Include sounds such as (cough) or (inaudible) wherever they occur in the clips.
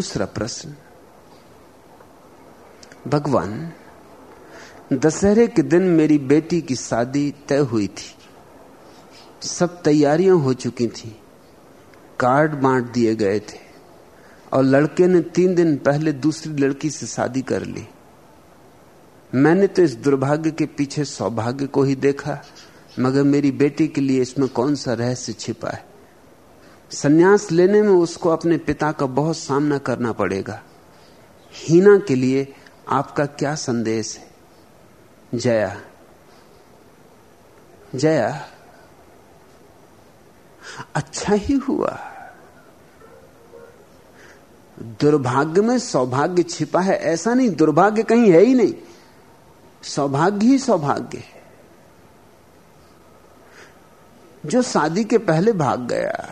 दूसरा प्रश्न। भगवान, दशहरे के दिन मेरी बेटी की शादी तय हुई थी। सब तैयारियाँ हो चुकी थी। कार्ड बांट दिए गए थे और लड़के ने तीन दिन पहले दूसरी लड़की से शादी कर ली। मैंने तो इस दुर्भाग्य के पीछे सौभाग्य को ही देखा, मगर मेरी बेटी के लिए इसमें कौन सा रहस्य छिपा है? सन्यास लेने में उसको अपने पिता का बहुत सामना करना पड़ेगा। हीना के लिए आपका क्या संदेश है? जया। जया अच्छा ही हुआ। दुर्भाग्य में सौभाग्य छिपा है, ऐसा नहीं, दुर्भाग्य कहीं है ही नहीं। सौभाग्य ही सौभाग्य है। जो शादी के पहले भाग गया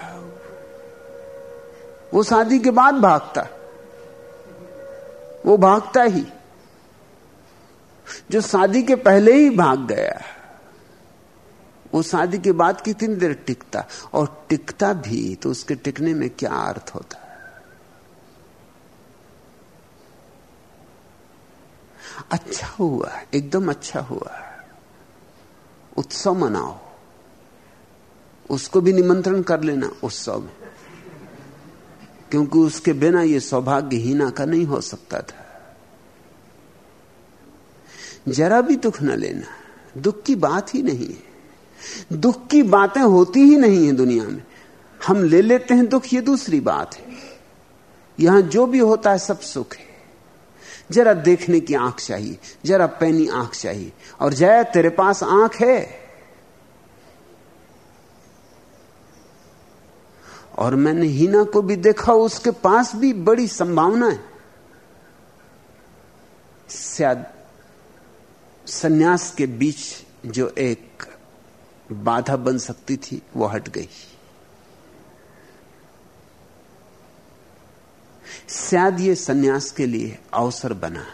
वो शादी के बाद भागता वो भागता ही। जो शादी के पहले ही भाग गया वो शादी के बाद कितनी देर टिकता? और टिकता भी तो उसके टिकने में क्या अर्थ होता? अच्छा हुआ, एकदम अच्छा हुआ। उत्सव मनाओ। उसको भी निमंत्रण कर लेना, उत्सव में। क्योंकि उसके बिना यह सौभाग्य हीना का नहीं हो सकता था। जरा भी दुख न लेना, दुख की बात ही नहीं है। दुख की बातें होती ही नहीं है दुनिया में। हम ले लेते हैं दुख, ये दूसरी बात है। यहाँ जो भी होता है सब सुख है। जरा देखने की आँख चाहिए, जरा पैनी आँख चाहिए, और जया तेरे पास आँख है। और मैंने हीना को भी देखा, उसके पास भी बड़ी संभावना है। शायद सन्यास के बीच जो एक बाधा बन सकती थी, वो हट गई। शायद ये सन्यास के लिए अवसर बना।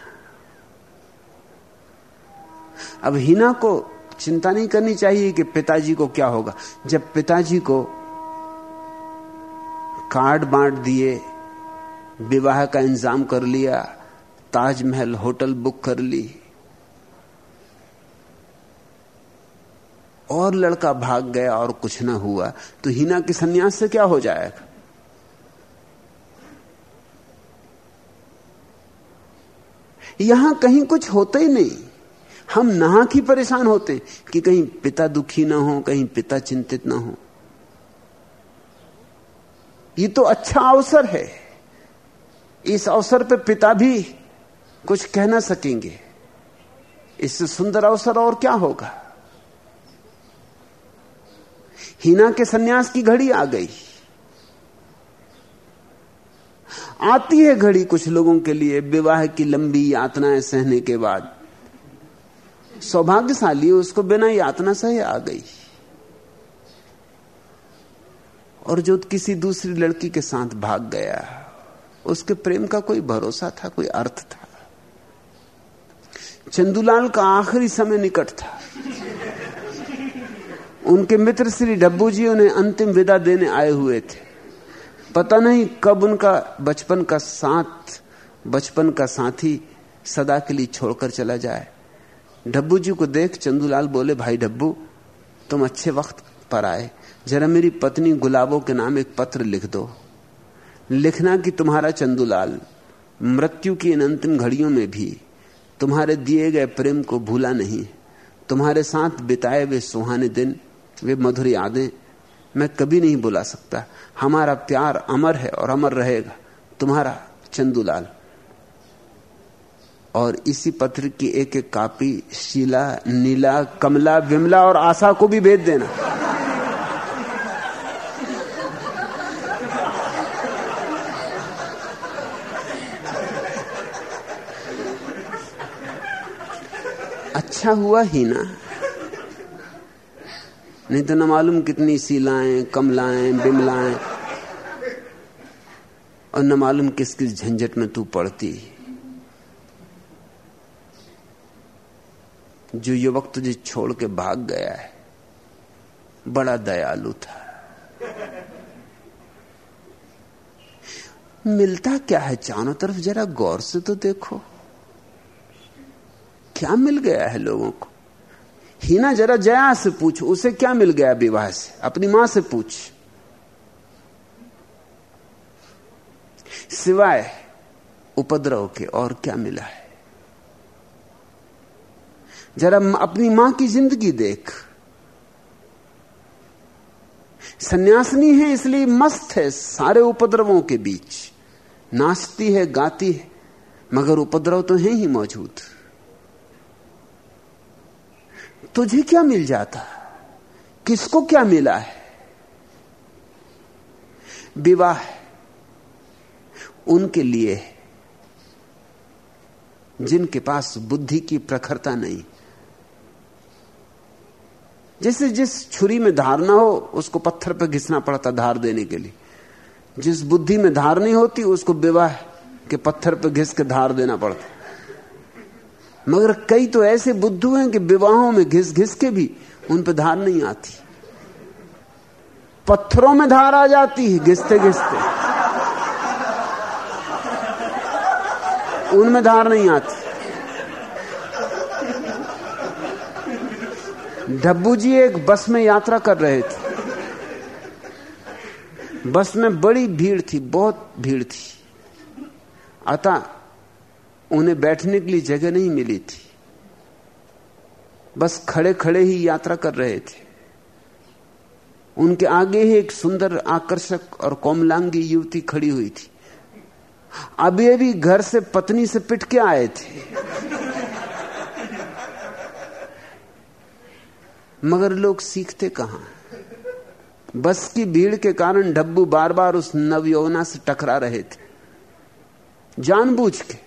अब हिना को चिंता नहीं करनी चाहिए कि पिताजी को क्या होगा। जब पिताजी को कार्ड बांट दिए, विवाह का इंतज़ाम कर लिया, ताजमहल, होटल बुक कर ली। और लड़का भाग गया और कुछ ना हुआ तो हिना के सन्यास से क्या हो जाएगा? यहाँ कहीं कुछ होता ही नहीं। हम नहा ही परेशान होते कि कहीं पिता दुखी ना हो, कहीं पिता चिंतित ना हो। ये तो अच्छा अवसर है। इस अवसर पे पिता भी कुछ कह ना सकेंगे। इससे सुंदर अवसर और क्या होगा? हीना के सन्यास की घड़ी आ गई। आती है घड़ी कुछ लोगों के लिए, विवाह की लंबी यातनाएँ सहने के बाद। सौभाग्यशाली उसको बिना यातना सहे आ गई। और जो किसी दूसरी लड़की के साथ भाग गया, उसके प्रेम का कोई भरोसा था, कोई अर्थ था? चंदूलाल का आखिरी समय निकट था। उनके मित्र श्री डब्बू जी उन्हें अंतिम विदा देने आए हुए थे। पता नहीं कब उनका बचपन का साथ, बचपन का साथी सदा के लिए छोड़कर चला जाए। डब्बू जी को देख चंदूलाल बोले, भाई डब्बू, तुम अच्छे वक्त पर आए। जरा मेरी पत्नी गुलाबों के नाम एक पत्र लिख दो। लिखना कि तुम्हारा चंदूलाल, मृत्यु की इन अंतिम घड़ियों में भी तुम्हारे दिए गए प्रेम को भूला नहीं। तुम्हारे साथ बिताए वे सुहाने दिन, वे मधुर यादें मैं कभी नहीं बुला सकता। हमारा प्यार अमर है और अमर रहेगा, तुम्हारा चंदूलाल। और इसी पत्र की एक एक कापी, शीला, नीला, कमला, विमला और आशा को भी भेज देना। अच्छा हुआ ही ना। नहीं तो न मालूम कितनी सीलाएँ कमलाएँ बिमलाएँ और न मालूम किस किस झंझट में तू पड़ती। जो युवक तुझे छोड़ के भाग गया है, बड़ा दयालु था। मिलता क्या है? चारों तरफ़ जरा गौर से तो देखो। क्या मिल गया है लोगों को? हीना जरा जया से पूछ, उसे क्या मिल गया विवाह से? अपनी माँ से पूछ। सिवाय उपद्रव के और क्या मिला है? जरा अपनी माँ की ज़िंदगी देख। सन्यासनी है इसलिए मस्त है सारे उपद्रवों के बीच। नाचती है, गाती है, मगर उपद्रव तो है ही मौजूद। तुझे क्या मिल जाता? किसको क्या मिला है? विवाह उनके लिए जिनके पास बुद्धि की प्रखरता नहीं। जैसे जिस छुरी में धार ना हो, उसको पत्थर पर घिसना पड़ता धार देने के लिए। जिस बुद्धि में धार नहीं होती, उसको विवाह के पत्थर पर घिस के धार देना पड़ता। मगर कई तो ऐसे बुद्धू हैं कि विवाहों में घिस घिस के भी उन पर धार नहीं आती। पत्थरों में धार आ जाती है घिसते घिसते। उनमें धार नहीं आती। डब्बू जी एक बस में यात्रा कर रहे थे। बस में बड़ी भीड़ थी, बहुत भीड़ थी। अतः उन्हें बैठने के लिए जगह नहीं मिली थी। बस खड़े खड़े ही यात्रा कर रहे थे। उनके आगे ही एक सुंदर आकर्षक और कोमलांगी युवती खड़ी हुई थी। अभी अभी घर से पत्नी से पिट के आए थे। मगर लोग सीखते कहाँ? बस की भीड़ के कारण डब्बू बार बार उस नवयौना से टकरा रहे थे। जानबूझ के।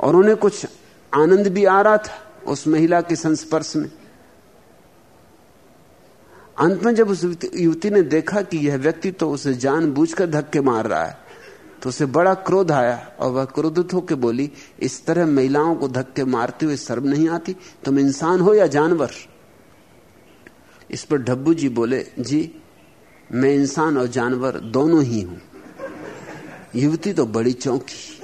और उन्हें कुछ आनंद भी आ रहा था उस महिला के संस्पर्श में। अंत में जब उस युवती ने देखा कि यह व्यक्ति तो उसे जानबूझकर धक्के मार रहा है तो उसे बड़ा क्रोध आया और वह क्रोधित होकर बोली, इस तरह महिलाओं को धक्के मारते हुए शर्म नहीं आती? तुम इंसान हो या जानवर? इस पर ढब्बू जी बोले, जी, मैं इंसान और जानवर दोनों ही हूँ। युवती तो बड़ी चौंकी।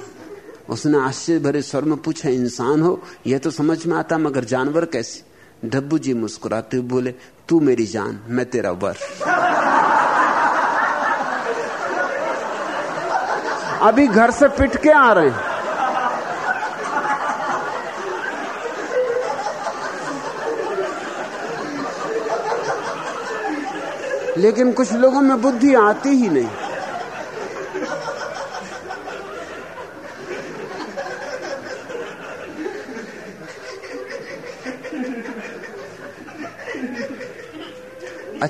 उसने आश्चर्य भरे स्वर में पूछा, इंसान हो? यह तो समझ में आता, मगर जानवर कैसे? डब्बू जी मुस्कुराते हुए बोले, तू मेरी जान, मैं तेरा वर. अभी घर से पिट के आ रहे हैं। लेकिन कुछ लोगों में बुद्धि आती ही नहीं।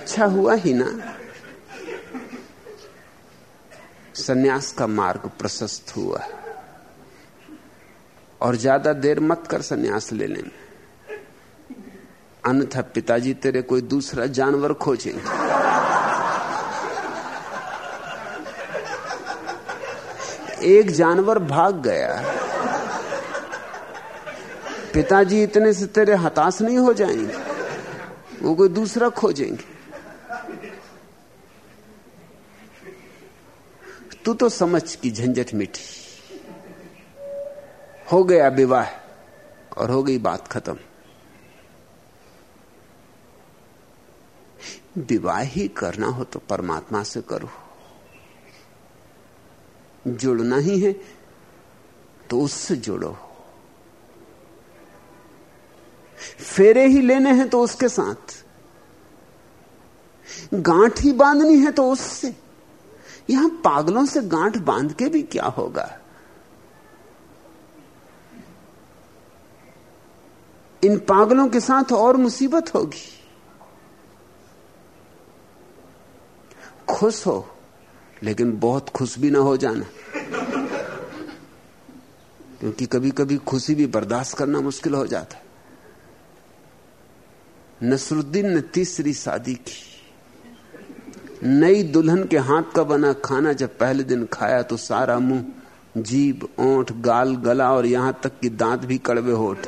अच्छा हुआ ही ना। सन्यास का मार्ग प्रशस्त हुआ। और ज़्यादा देर मत कर सन्यास लेने में अन्यथा पिताजी तेरे कोई दूसरा जानवर खोजेंगे। एक जानवर भाग गया। पिताजी इतने से तेरे हताश नहीं हो जाएँगे। वो कोई दूसरा खोजेंगे। तू तो समझ की झंझट मिठी। हो गया विवाह और हो गई बात खत्म। विवाह ही करना हो तो परमात्मा से करो। जुड़ना ही है तो उससे जुड़ो। फेरे ही लेने हैं तो उसके साथ। गांठ ही बांधनी है तो उससे। यहाँ पागलों से गांठ बाँध के भी क्या होगा? इन पागलों के साथ और मुसीबत होगी। खुश हो, लेकिन बहुत खुश भी ना हो जाना। क्योंकि कभी कभी खुशी भी बर्दाश्त करना मुश्किल हो जाता है। नसरुद्दीन ने तीसरी शादी की। नई दुल्हन के हाथ का बना खाना जब पहले दिन खाया तो सारा मुँह, जीभ, ओंठ, गाल, गला और यहाँ तक कि दांत भी कड़वे हो होठ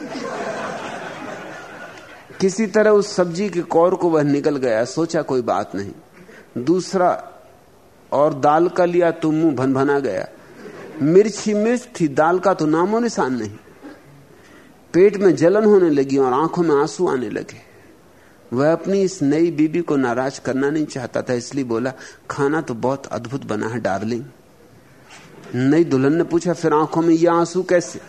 किसी तरह उस सब्ज़ी के कौर को वह निकल गया, सोचा कोई बात नहीं। दूसरा, और दाल का लिया तो मुँह भन भना गया। मिर्च मिर्च थी, दाल का तो नामो निशान नहीं। पेट में जलन होने लगी और आँखों में आँसू आने लगे। वह अपनी इस नई बीबी को नाराज़ करना नहीं चाहता था, इसलिए बोला, खाना तो बहुत अद्भुत बना है, डार्लिंग। नई दुल्हन ने पूछा, फिर आँखों में ये आँसू कैसे?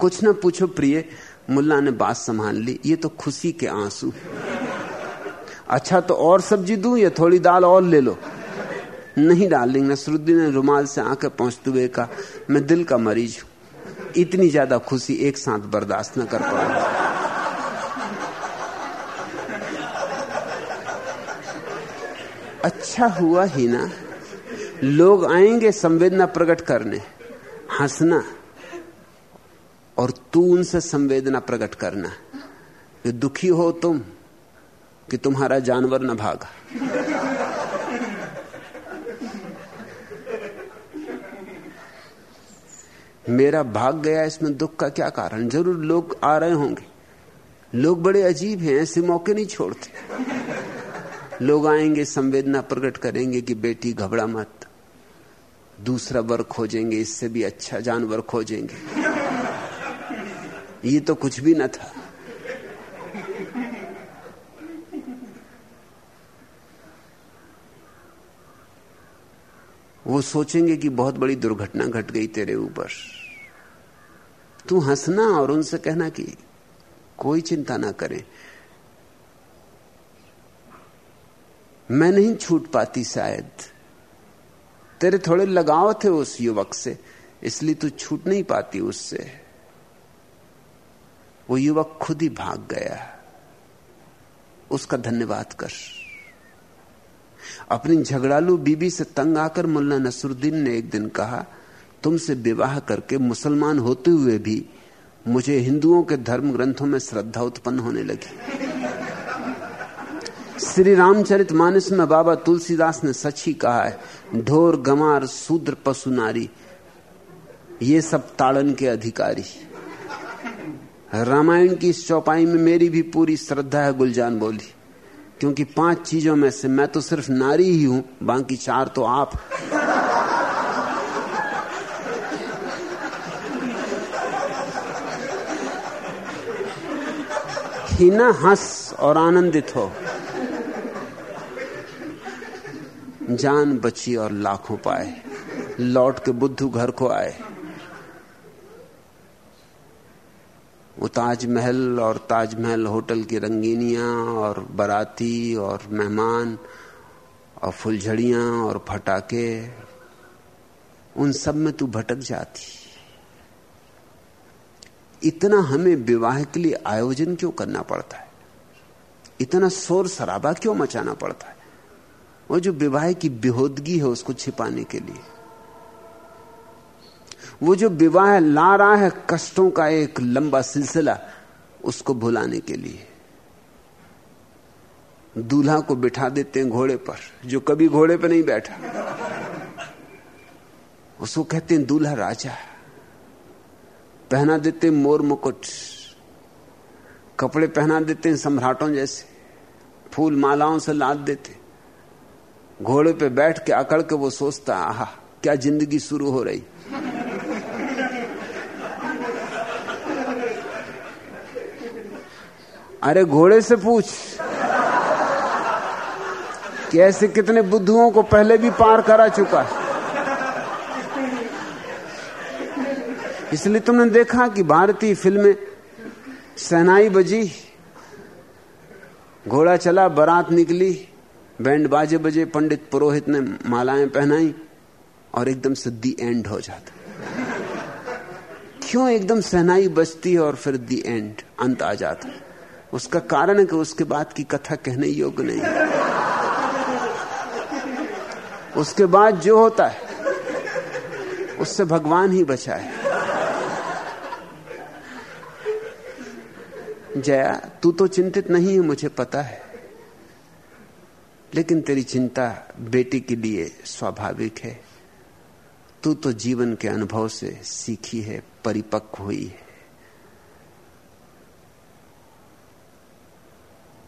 कुछ ना पूछो प्रिय, मुल्ला ने बात संभाल ली, ये तो खुशी के आँसू अच्छा तो और सब्ज़ी दू या थोड़ी दाल और ले लो? नहीं डार्लिंग, नसरुद्दीन ने रुमाल से आँखें पहुँचते हुए कहा, मैं दिल का मरीज़ हूँ, इतनी ज़्यादा खुशी एक साथ बर्दाश्त न कर पाऊँगा। अच्छा हुआ ही ना। लोग आएँगे संवेदना प्रकट करने, हंसना, और तू उनसे संवेदना प्रकट करना कि दुखी हो तुम, कि तुम्हारा जानवर न भागा। मेरा भाग गया, इसमें दुख का क्या कारण? ज़रूर लोग आ रहे होंगे। लोग बड़े अजीब हैं, ऐसे मौके नहीं छोड़ते। लोग आएँगे, संवेदना प्रकट करेंगे कि बेटी, घबरा मत। दूसरा वर खोजेंगे, इससे भी अच्छा जानवर खोजेंगे। ये तो कुछ भी न था। वो सोचेंगे कि बहुत बड़ी दुर्घटना घट गई तेरे ऊपर। तू हंसना और उनसे कहना कि कोई चिंता ना करें। मैं नहीं छूट पाती शायद। तेरे थोड़े लगाव थे उस युवक से, इसलिए तू छूट नहीं पाती उससे। वो युवक खुद ही भाग गया। उसका धन्यवाद कर। अपनी झगड़ालू बीबी से तंग आकर मुल्ला नसरुद्दीन ने एक दिन कहा, तुमसे विवाह करके मुसलमान होते हुए भी मुझे हिंदुओं के धर्म ग्रंथों में श्रद्धा उत्पन्न होने लगी। श्री रामचरित मानस में बाबा तुलसीदास ने सच ही कहा है, ढोर, गमार, शूद्र, पशु, नारी, ये सब ताड़न के अधिकारी। रामायण की इस चौपाई में मेरी भी पूरी श्रद्धा है, गुलजान बोली, क्योंकि पाँच चीज़ों में से मैं तो सिर्फ़ नारी ही हूँ, बाकी चार तो आप। (laughs) ही ना हंस और आनंदित हो। जान बची और लाखों पाए। लौट के बुद्धू घर को आए। वो ताजमहल और ताजमहल होटल की रंगीनियाँ और बराती और मेहमान और फुलझड़ियाँ और फटाके, उन सब में तू भटक जाती। इतना हमें विवाह के लिए आयोजन क्यों करना पड़ता है? इतना शोर शराबा क्यों मचाना पड़ता है? वो जो विवाह की बेहोदगी है उसको छिपाने के लिए। वो जो विवाह ला रहा है कष्टों का एक लंबा सिलसिला, उसको भुलाने के लिए। दूल्हा को बिठा देते हैं घोड़े पर, जो कभी घोड़े पर नहीं बैठा। उसको कहते हैं, दूल्हा राजा। पहना देते मोर मुकुट, कपड़े पहना देते हैं सम्राटों जैसे, फूल मालाओं से लाद देते घोड़े पे बैठ के अकड़ के वो सोचता, आह, क्या ज़िंदगी शुरू हो रही? अरे घोड़े से पूछ कि ऐसे कितने बुद्धुओं को पहले भी पार करा चुका इसलिए तुमने देखा कि भारतीय फ़िल्में सहनाई बजी, घोड़ा चला, बारात निकली बैंड बाजे बजे पंडित पुरोहित ने मालाएँ पहनाई और एकदम से दी एंड हो जाता। क्यों एकदम सहनाई बजती है और फिर दी एंड अंत आ जाता है? उसका कारण है कि उसके बाद की कथा कहने योग्य नहीं उसके बाद जो होता है, उससे भगवान ही बचा है। जया, तू तो चिंतित नहीं है, मुझे पता है। लेकिन तेरी चिंता बेटी के लिए स्वाभाविक है। तू तो जीवन के अनुभव से सीखी है, परिपक्व हुई है।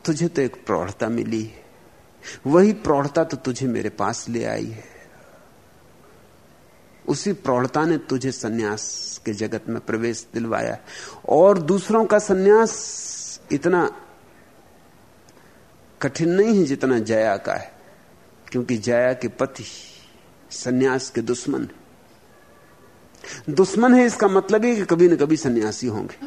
तुझे तो एक प्रौढ़ता मिली है। वही प्रौढ़ता तो तुझे मेरे पास ले आई है। उसी प्रौढ़ता ने तुझे सन्यास के जगत में प्रवेश दिलवाया। और दूसरों का सन्यास इतना कठिन नहीं है जितना जया का है, क्योंकि जया के पति सन्यास के दुश्मन दुश्मन है इसका मतलब ही कि कभी न कभी सन्यासी होंगे।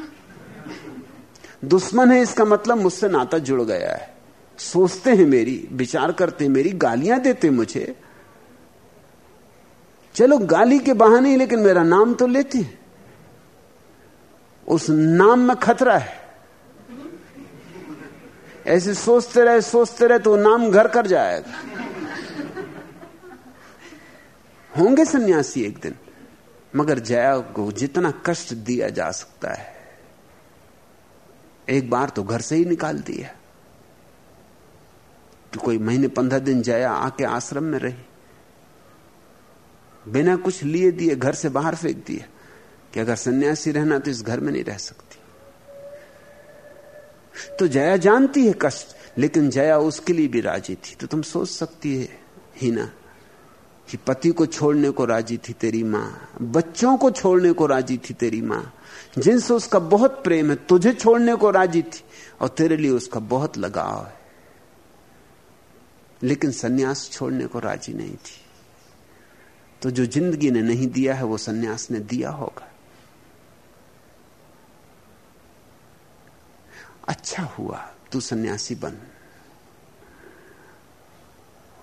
दुश्मन है इसका मतलब मुझसे नाता जुड़ गया है। सोचते हैं मेरी, विचार करते हैं मेरी, गालियाँ देते मुझे। चलो गाली के बहाने ही, लेकिन मेरा नाम तो लेते हैं। उस नाम में खतरा है। ऐसे सोचते रहे सोचते रहे तो नाम घर कर जाएगा। होंगे सन्यासी एक दिन, मगर जया को जितना कष्ट दिया जा सकता है, एक बार तो घर से ही निकाल दिया। तो कोई महीने पंद्रह दिन जया आके आश्रम में रही। बिना कुछ लिए दिए घर से बाहर फेंक दिया कि अगर सन्यासी रहना तो इस घर में नहीं रह सकती। तो जया जानती है कष्ट, लेकिन जया उसके लिए भी राज़ी थी। तो तुम सोच सकती है, हीना, कि पति को छोड़ने को राज़ी थी तेरी माँ, बच्चों को छोड़ने को राज़ी थी तेरी माँ। जिनसे उसका बहुत प्रेम है, तुझे छोड़ने को राज़ी थी, और तेरे लिए उसका बहुत लगाव है। लेकिन सन्यास छोड़ने को राज़ी नहीं थी। तो जो ज़िंदगी ने नहीं दिया है, वो सन्यास ने दिया होगा। अच्छा हुआ, तू सन्यासी बन।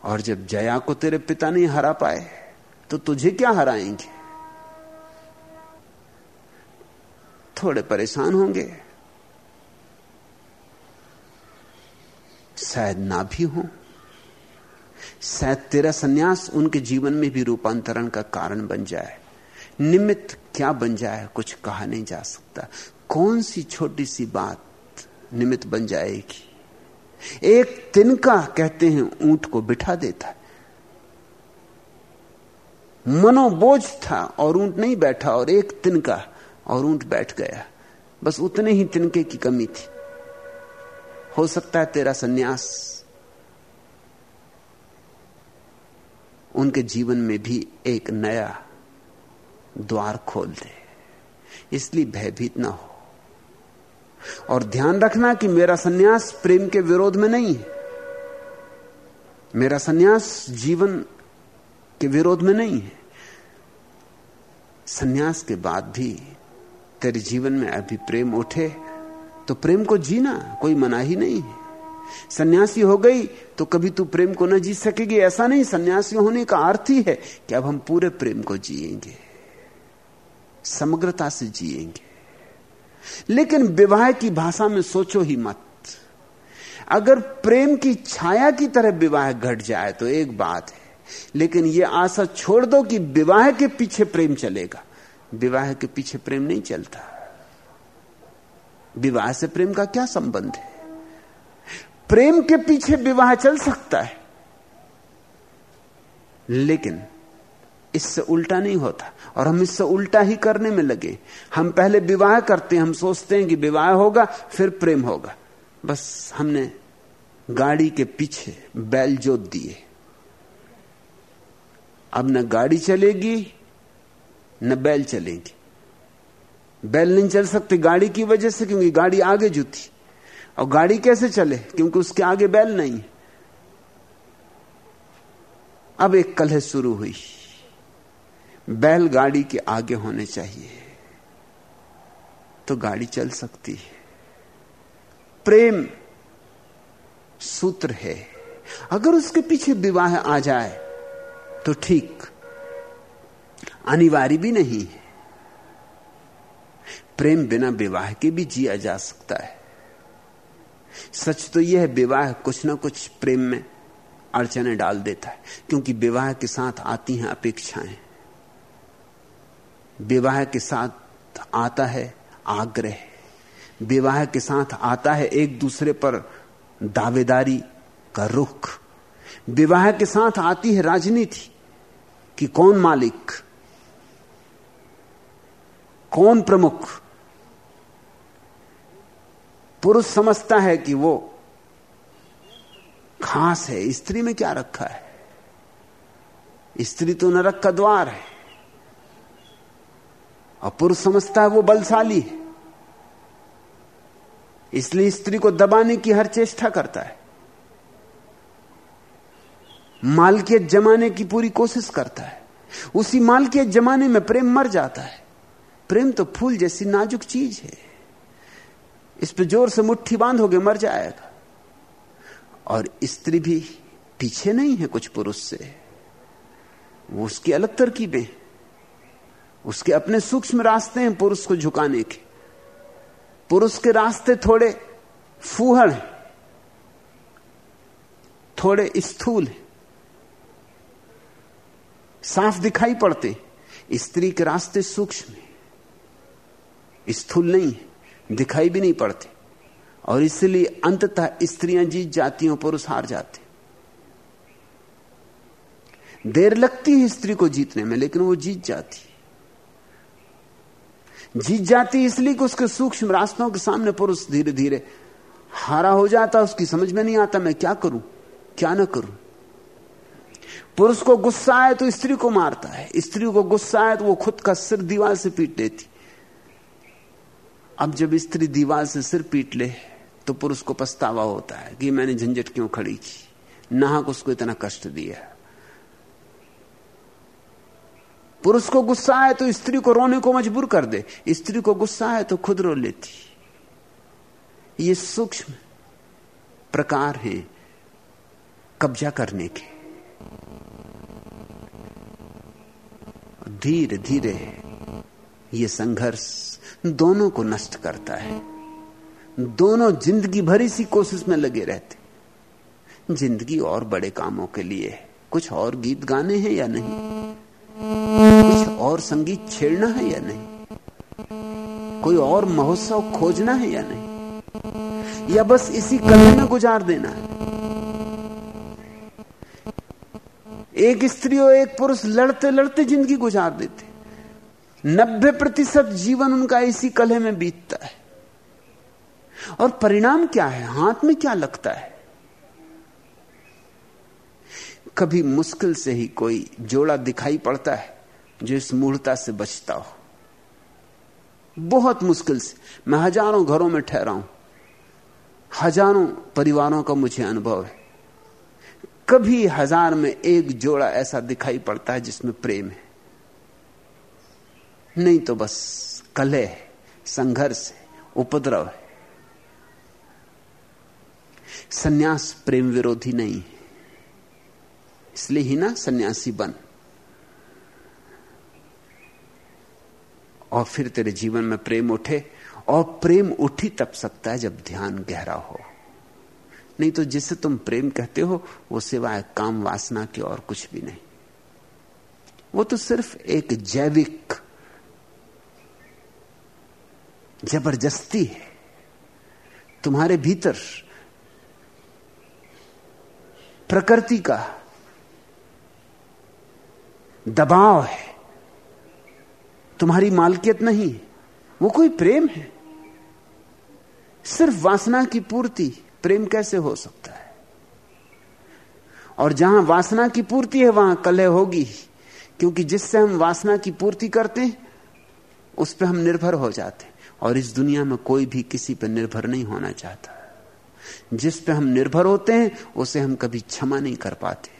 और जब जया को तेरे पिता नहीं हरा पाए तो तुझे क्या हराएँगे? थोड़े परेशान होंगे। शायद ना भी हो। शायद तेरा सन्यास उनके जीवन में भी रूपांतरण का कारण बन जाए। निमित्त क्या बन जाए, कुछ कहा नहीं जा सकता। कौन सी छोटी सी बात निमित्त बन जाएगी। एक तिनका कहते हैं, ऊँट को बिठा देता है। मनोबोझ था और ऊँट नहीं बैठा, और एक तिनका और ऊँट बैठ गया। बस उतने ही तिनके की कमी थी। हो सकता है तेरा सन्यास उनके जीवन में भी एक नया द्वार खोल दे। इसलिए भयभीत ना हो। और ध्यान रखना कि मेरा सन्यास प्रेम के विरोध में नहीं है। मेरा सन्यास जीवन के विरोध में नहीं है। सन्यास के बाद भी तेरे जीवन में अभी प्रेम उठे तो प्रेम को जीना कोई मना ही नहीं है। सन्यासी हो गई तो कभी तू प्रेम को न जी सकेगी। ऐसा नहीं, सन्यासी होने का अर्थ ही है कि अब हम पूरे प्रेम को जिएँगे। समग्रता से जिएँगे। लेकिन विवाह की भाषा में सोचो ही मत। अगर प्रेम की छाया की तरह विवाह घट जाए तो एक बात है, लेकिन यह आशा छोड़ दो कि विवाह के पीछे प्रेम चलेगा। विवाह के पीछे प्रेम नहीं चलता। विवाह से प्रेम का क्या संबंध है? प्रेम के पीछे विवाह चल सकता है, लेकिन इससे उल्टा नहीं होता। और हम इससे उल्टा ही करने में लगे। हम पहले विवाह करते हैं, हम सोचते हैं कि विवाह होगा, फिर प्रेम होगा। बस हमने गाड़ी के पीछे बैल जोत दिए। अब न गाड़ी चलेगी, न बैल चलेगी। बैल नहीं चल सकती गाड़ी की वजह से, क्योंकि गाड़ी आगे जुती। और गाड़ी कैसे चले? क्योंकि उसके आगे बैल नहीं। अब एक कलह शुरू हुई। बैलगाड़ी के आगे होने चाहिए। तो गाड़ी चल सकती है। प्रेम सूत्र है। अगर उसके पीछे विवाह आ जाए तो ठीक। अनिवार्य भी नहीं है। प्रेम बिना विवाह के भी जिया जा सकता है। सच तो यह विवाह कुछ ना कुछ प्रेम में अड़चने डाल देता है, क्योंकि विवाह के साथ आती हैं अपेक्षाएँ। विवाह के साथ आता है आग्रह। विवाह के साथ आता है एक दूसरे पर दावेदारी का रुख। विवाह के साथ आती है राजनीति कि कौन मालिक, कौन प्रमुख। पुरुष समझता है कि वो खास है, स्त्री में क्या रखा है? स्त्री तो नरक का द्वार है। और पुरुष समझता है वो बलशाली है। इसलिए स्त्री को दबाने की हर चेष्टा करता है। मालकियत जमाने की पूरी कोशिश करता है। उसी मालकियत जमाने में प्रेम मर जाता है। प्रेम तो फूल जैसी नाजुक चीज़ है। इस पर ज़ोर से मुट्ठी बांधोगे मर जाएगा। और स्त्री भी पीछे नहीं है कुछ पुरुष से। वो उसकी अलग तरकीबें उसके अपने सूक्ष्म रास्ते हैं पुरुष को झुकाने के। पुरुष के रास्ते थोड़े फूहड़ हैं, थोड़े स्थूल हैं। साफ़ दिखाई पड़ते स्त्री के रास्ते सूक्ष्म है, स्थूल नहीं है, दिखाई भी नहीं पड़ते। और इसलिए अंततः स्त्रियाँ जीत जाती हैं पुरुष हार जाते देर लगती है स्त्री को जीतने में, लेकिन वो जीत जाती जीत जाती इसलिए कि उसके सूक्ष्म रास्तों के सामने पुरुष धीरे धीरे हारा हो जाता उसकी समझ में नहीं आता, मैं क्या करूँ? क्या ना करूँ? पुरुष को गुस्सा आए तो स्त्री को मारता है। स्त्री को गुस्सा आए तो वो खुद का सिर दीवार से पीट देती। अब जब स्त्री दीवार से सिर पीट ले तो पुरुष को पछतावा होता है कि मैंने झंझट क्यों खड़ी की? नाहक उसको इतना कष्ट दिया। पुरुष को गुस्सा आए तो स्त्री को रोने को मजबूर कर दे। स्त्री को गुस्सा आए तो खुद रो लेती। ये सूक्ष्म प्रकार हैं कब्जा करने के। धीरे धीरे ये संघर्ष दोनों को नष्ट करता है। दोनों ज़िंदगी भर इसी कोशिश में लगे रहते। ज़िंदगी और बड़े कामों के लिए कुछ और गीत गाने हैं या नहीं? कुछ और संगीत छेड़ना है या नहीं? कोई और महोत्सव खोजना है या नहीं? या बस इसी कले में गुजार देना है? एक स्त्री और एक पुरुष लड़ते लड़ते ज़िंदगी गुजार देते नब्बे प्रतिशत जीवन उनका इसी कलह में बीतता है। और परिणाम क्या है? हाथ में क्या लगता है? कभी मुश्किल से ही कोई जोड़ा दिखाई पड़ता है जो इस मूर्ता से बचता हो। बहुत मुश्किल से। मैं हज़ारों घरों में ठहरा हूँ। हज़ारों परिवारों का मुझे अनुभव है। कभी हज़ार में एक जोड़ा ऐसा दिखाई पड़ता है जिसमें प्रेम है। नहीं तो बस कलह है, संघर्ष है, उपद्रव है। संन्यास प्रेम विरोधी नहीं है। इसलिए ही ना सन्यासी बन। और फिर तेरे जीवन में प्रेम उठे, और प्रेम उठी तब सकता है जब ध्यान गहरा हो। नहीं तो जिसे तुम प्रेम कहते हो, वो सिवाय काम वासना के और कुछ भी नहीं। वो तो सिर्फ़ एक जैविक ज़बरदस्ती है। तुम्हारे भीतर प्रकृति का दबाव है। तुम्हारी मालकियत नहीं, वो कोई प्रेम है। सिर्फ़ वासना की पूर्ति प्रेम कैसे हो सकता है? और जहाँ वासना की पूर्ति है, वहाँ कलह होगी, क्योंकि जिससे हम वासना की पूर्ति करते हैं, उस पर हम निर्भर हो जाते हैं। और इस दुनिया में कोई भी किसी पर निर्भर नहीं होना चाहता। जिस पे हम निर्भर होते हैं, उसे हम कभी क्षमा नहीं कर पाते।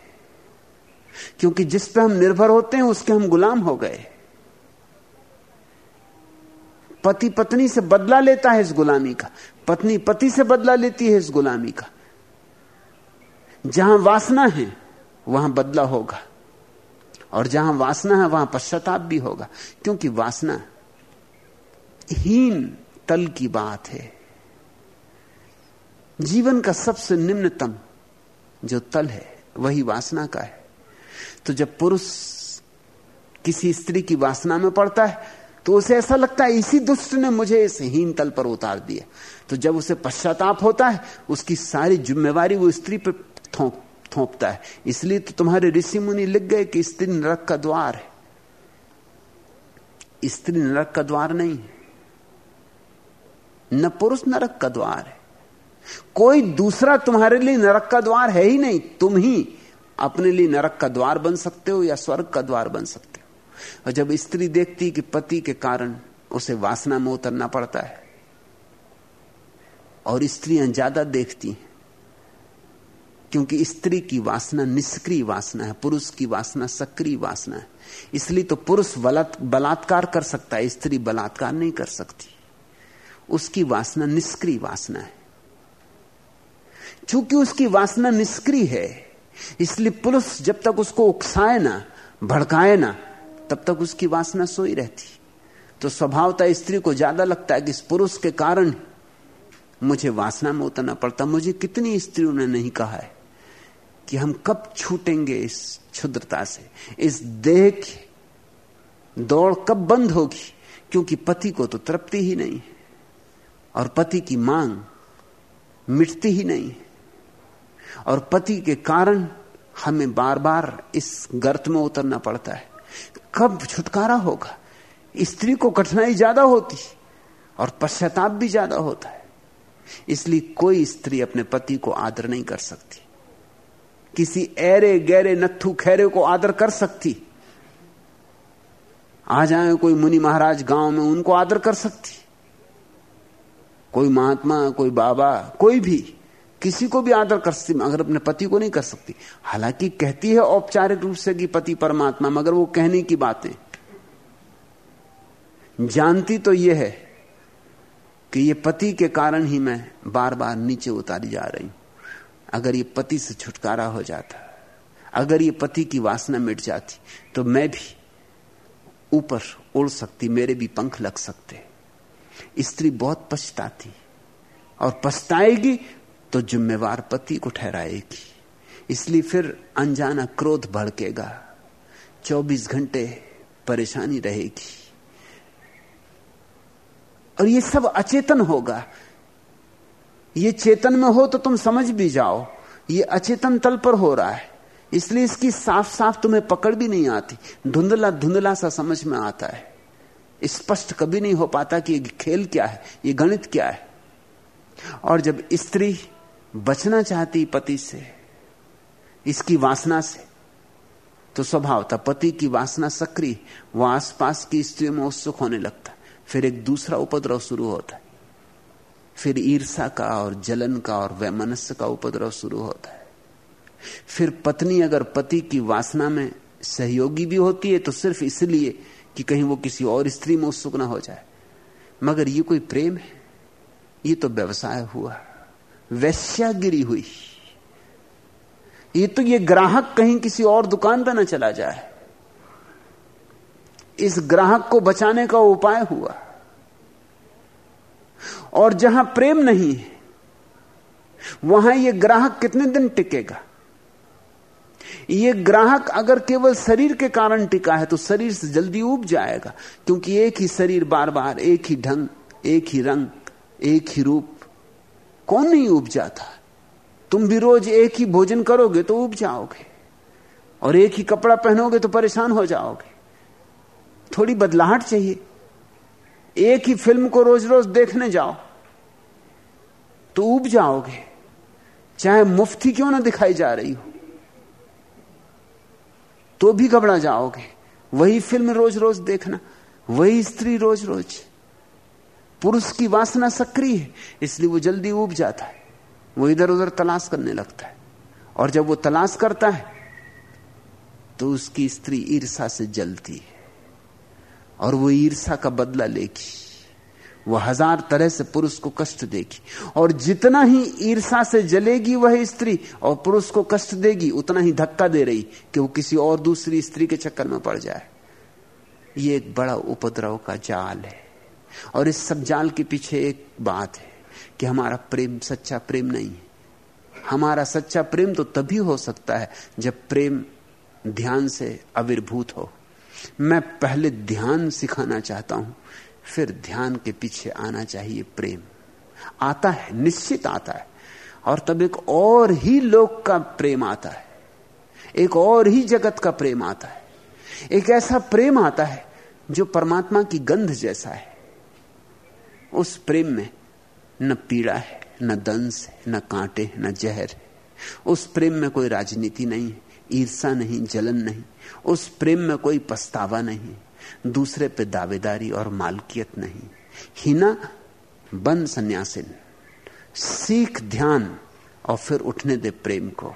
क्योंकि जिस पे हम निर्भर होते हैं, उसके हम गुलाम हो गए। पति पत्नी से बदला लेता है इस गुलामी का। पत्नी पति से बदला लेती है इस गुलामी का। जहाँ वासना है, वहाँ बदला होगा। और जहाँ वासना है, वहाँ पश्चाताप भी होगा। क्योंकि वासना हीन, तल की बात है। जीवन का सबसे निम्नतम जो तल है, वही वासना का है। तो जब पुरुष किसी स्त्री की वासना में पड़ता है तो उसे ऐसा लगता है, इसी दुष्ट ने मुझे इस हीन तल पर उतार दिया। तो जब उसे पश्चाताप होता है, उसकी सारी जिम्मेवारी वो स्त्री पर थोप, थोपता है। इसलिए तो तुम्हारे ऋषि मुनि लिख गए कि स्त्री नरक का द्वार है। स्त्री नरक का द्वार नहीं है। न पुरुष नरक का द्वार है। कोई दूसरा तुम्हारे लिए नरक का द्वार है ही नहीं। तुम ही अपने लिए नरक का द्वार बन सकते हो या स्वर्ग का द्वार बन सकते हो? और जब स्त्री देखती कि पति के कारण उसे वासना में उतरना पड़ता है, और स्त्रियाँ ज़्यादा देखती हैं, क्योंकि स्त्री की वासना निष्क्रिय वासना है, पुरुष की वासना सक्रिय वासना है। इसलिए तो पुरुष बलात्कार कर सकता है, स्त्री बलात्कार नहीं कर सकती। उसकी वासना निष्क्रिय वासना है। चूँकि उसकी वासना निष्क्रिय है इसलिए पुरुष जब तक उसको उकसाए ना, भड़काए ना, तब तक उसकी वासना सोई रहती। तो स्वभावता स्त्री को ज़्यादा लगता है कि इस पुरुष के कारण मुझे वासना में उतरना पड़ता। मुझे कितनी स्त्रियों ने नहीं कहा है कि हम कब छूटेंगे इस क्षुद्रता से। इस देह की दौड़ कब बंद होगी? क्योंकि पति को तो तृप्ति ही नहीं और पति की मांग मिटती ही नहीं है। और पति के कारण हमें बार बार इस गर्त में उतरना पड़ता है। कब छुटकारा होगा? स्त्री को कठिनाई ज़्यादा होती और पश्चाताप भी ज़्यादा होता है। इसलिए कोई स्त्री अपने पति को आदर नहीं कर सकती। किसी ऐरे गहरे नत्थु खैरे को आदर कर सकती। आ जाए कोई मुनि महाराज गाँव में उनको आदर कर सकती। कोई महात्मा, कोई बाबा, कोई भी किसी को भी आदर कर सकती, मगर अपने पति को नहीं कर सकती। हालाँकि कहती है औपचारिक रूप से कि पति परमात्मा, मगर वो कहने की बातें। जानती तो यह है कि ये पति के कारण ही मैं बार बार नीचे उतारी जा रही हूँ। अगर ये पति से छुटकारा हो जाता, अगर ये पति की वासना मिट जाती तो मैं भी ऊपर उड़ सकती, मेरे भी पंख लग सकते। स्त्री बहुत पछताती और पछताएगी तो जिम्मेवार पति को ठहराएगी। इसलिए फिर अनजाना क्रोध भड़केगा। 24 घंटे परेशानी रहेगी। और ये सब अचेतन होगा। ये चेतन में हो तो तुम समझ भी जाओ, ये अचेतन तल पर हो रहा है। इसलिए इसकी साफ़ साफ़ तुम्हें पकड़ भी नहीं आती। धुंधला धुंधला सा समझ में आता है। स्पष्ट कभी नहीं हो पाता कि ये खेल क्या है, ये गणित क्या है। और जब स्त्री बचना चाहती पति से, इसकी वासना से तो स्वभाव था, पति की वासना सक्रिय, वो आसपास की स्त्रियों में उत्सुक होने लगता। फिर एक दूसरा उपद्रव शुरू होता है। फिर ईर्षा का और जलन का और वैमनस्य का उपद्रव शुरू होता है। फिर पत्नी अगर पति की वासना में सहयोगी भी होती है तो सिर्फ़ इसलिए कि कहीं वो किसी और स्त्री में उत्सुक ना हो जाए। मगर ये कोई प्रेम है? ये तो व्यवसाय हुआ। वैश्या गिरी हुई। ये तो ये ग्राहक कहीं किसी और दुकान पर ना चला जाए। इस ग्राहक को बचाने का उपाय हुआ। और जहाँ प्रेम नहीं है, वहाँ यह ग्राहक कितने दिन टिकेगा? यह ग्राहक अगर केवल शरीर के कारण टिका है तो शरीर से जल्दी उब जाएगा, क्योंकि एक ही शरीर बार बार एक ही ढंग, एक ही रंग, एक ही रूप कौन नहीं उब जाता तुम भी रोज एक ही भोजन करोगे तो उब जाओगे। और एक ही कपड़ा पहनोगे तो परेशान हो जाओगे। थोड़ी बदलाहट चाहिए। एक ही फ़िल्म को रोज रोज देखने जाओ तो उब जाओगे। चाहे मुफ्ती क्यों ना दिखाई जा रही हो तो भी घबरा जाओगे। वही फ़िल्म रोज रोज देखना, वही स्त्री रोज रोज पुरुष की वासना सक्रिय है, इसलिए वो जल्दी उब जाता है। वो इधर उधर तलाश करने लगता है। और जब वो तलाश करता है तो उसकी स्त्री ईर्षा से जलती है। और वो ईर्षा का बदला लेगी। वो हज़ार तरह से पुरुष को कष्ट देगी। और जितना ही ईर्षा से जलेगी वह स्त्री, और पुरुष को कष्ट देगी, उतना ही धक्का दे रही कि वो किसी और दूसरी स्त्री के चक्कर में पड़ जाए। ये एक बड़ा उपद्रव का जाल है। और इस सब जाल के पीछे एक बात है कि हमारा प्रेम सच्चा प्रेम नहीं है। हमारा सच्चा प्रेम तो तभी हो सकता है जब प्रेम ध्यान से आविर्भूत हो। मैं पहले ध्यान सिखाना चाहता हूँ, फिर ध्यान के पीछे आना चाहिए प्रेम। आता है, निश्चित आता है। और तब एक और ही लोक का प्रेम आता है। एक और ही जगत का प्रेम आता है। एक ऐसा प्रेम आता है जो परमात्मा की गंध जैसा है। उस प्रेम में न पीड़ा है, न दंस है, न कांटे है, न जहर है। उस प्रेम में कोई राजनीति नहीं है ईर्षा नहीं, जलन नहीं। उस प्रेम में कोई पछतावा नहीं दूसरे पे दावेदारी और मालकियत नहीं। हिना बन सन्यासिन, सीख ध्यान और फिर उठने दे प्रेम को।